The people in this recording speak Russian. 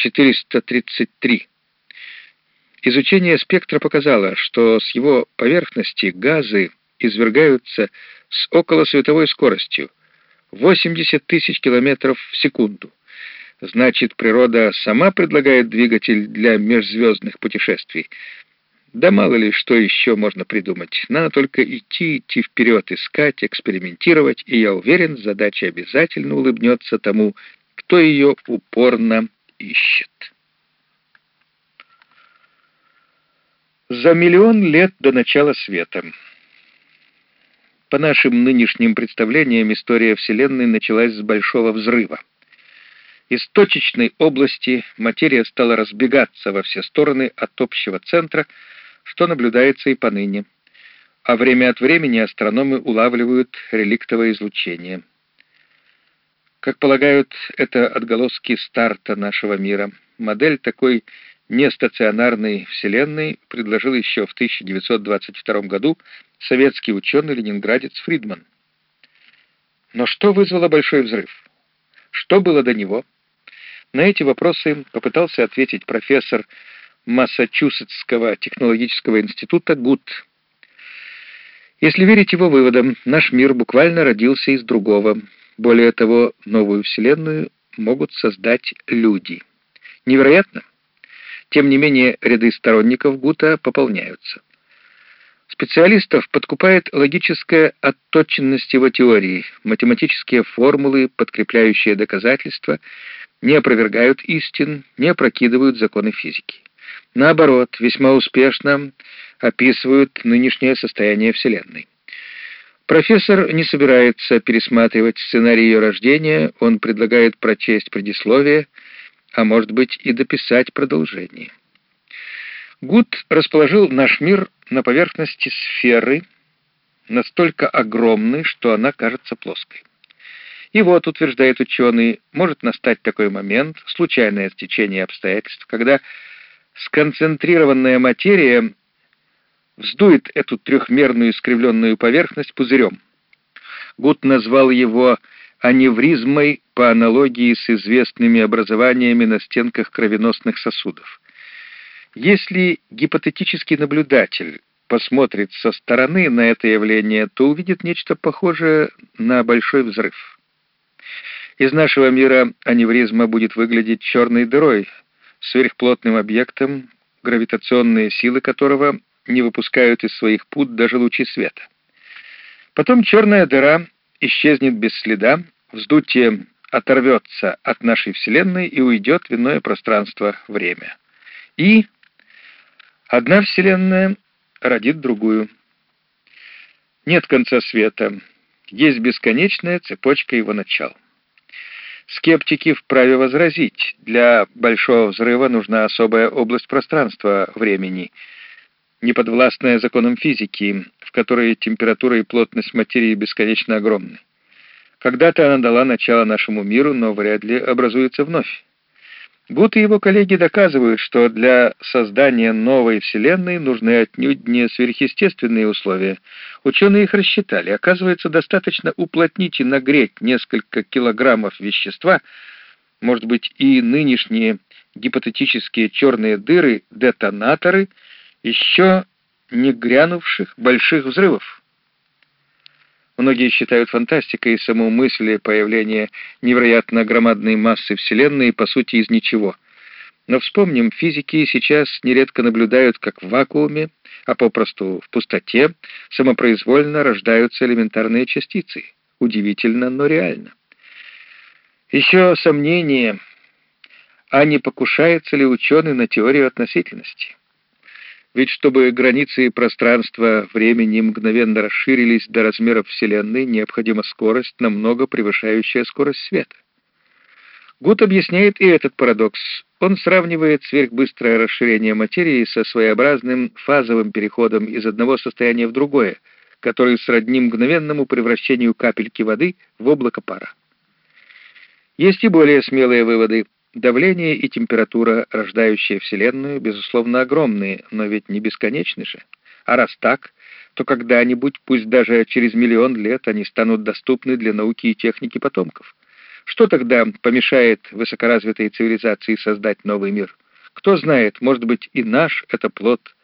433. Изучение спектра показало, что с его поверхности газы извергаются с околосветовой скоростью 80 тысяч километров в секунду. Значит, природа сама предлагает двигатель для межзвездных путешествий. Да мало ли, что еще можно придумать. Надо только идти, идти вперед, искать, экспериментировать, и я уверен, задача обязательно улыбнется тому, кто ее упорно ищет. За миллион лет до начала света. По нашим нынешним представлениям, история Вселенной началась с Большого Взрыва. Из точечной области материя стала разбегаться во все стороны от общего центра, что наблюдается и поныне. А время от времени астрономы улавливают реликтовое излучение. Как полагают, это отголоски старта нашего мира. Модель такой нестационарной Вселенной предложил еще в 1922 году советский ученый-ленинградец Фридман. Но что вызвало большой взрыв? Что было до него? На эти вопросы попытался ответить профессор Массачусетского технологического института Гуд. Если верить его выводам, наш мир буквально родился из другого. Более того, новую Вселенную могут создать люди. Невероятно? Тем не менее, ряды сторонников Гута пополняются. Специалистов подкупает логическая отточенность его теории, математические формулы, подкрепляющие доказательства, не опровергают истин, не опрокидывают законы физики. Наоборот, весьма успешно описывают нынешнее состояние Вселенной. Профессор не собирается пересматривать сценарий ее рождения, он предлагает прочесть предисловие, а может быть и дописать продолжение. Гуд расположил наш мир на поверхности сферы, настолько огромной, что она кажется плоской. И вот, утверждает ученый, может настать такой момент, случайное стечение обстоятельств, когда сконцентрированная материя вздует эту трехмерную искривленную поверхность пузырем. Гуд назвал его аневризмой по аналогии с известными образованиями на стенках кровеносных сосудов. Если гипотетический наблюдатель посмотрит со стороны на это явление, то увидит нечто похожее на большой взрыв. Из нашего мира аневризма будет выглядеть черной дырой, сверхплотным объектом, гравитационные силы которого не выпускают из своих пут даже лучи света. Потом черная дыра исчезнет без следа, вздутие оторвется от нашей Вселенной и уйдет в иное пространство-время. И одна Вселенная родит другую. Нет конца света, есть бесконечная цепочка его начал. Скептики вправе возразить, для большого взрыва нужна особая область пространства-времени, неподвластная законам физики, в которой температура и плотность материи бесконечно огромны. Когда-то она дала начало нашему миру, но вряд ли образуется вновь. Гуд и его коллеги доказывают, что для создания новой Вселенной нужны отнюдь не сверхъестественные условия. Ученые их рассчитали. Оказывается, достаточно уплотнить и нагреть несколько килограммов вещества, может быть, и нынешние гипотетические черные дыры, детонаторы, еще не грянувших больших взрывов. Многие считают фантастикой саму мысль появления невероятно громадной массы Вселенной, по сути, из ничего. Но вспомним, физики сейчас нередко наблюдают, как в вакууме, а попросту в пустоте, самопроизвольно рождаются элементарные частицы. Удивительно, но реально. Еще сомнение, а не покушается ли ученый на теорию относительности? Ведь чтобы границы пространства времени мгновенно расширились до размеров Вселенной, необходима скорость, намного превышающая скорость света. Гуд объясняет и этот парадокс. Он сравнивает сверхбыстрое расширение материи со своеобразным фазовым переходом из одного состояния в другое, который сродни мгновенному превращению капельки воды в облако пара. Есть и более смелые выводы. Давление и температура, рождающие Вселенную, безусловно, огромные, но ведь не бесконечны же. А раз так, то когда-нибудь, пусть даже через миллион лет, они станут доступны для науки и техники потомков. Что тогда помешает высокоразвитой цивилизации создать новый мир? Кто знает, может быть, и наш — это плод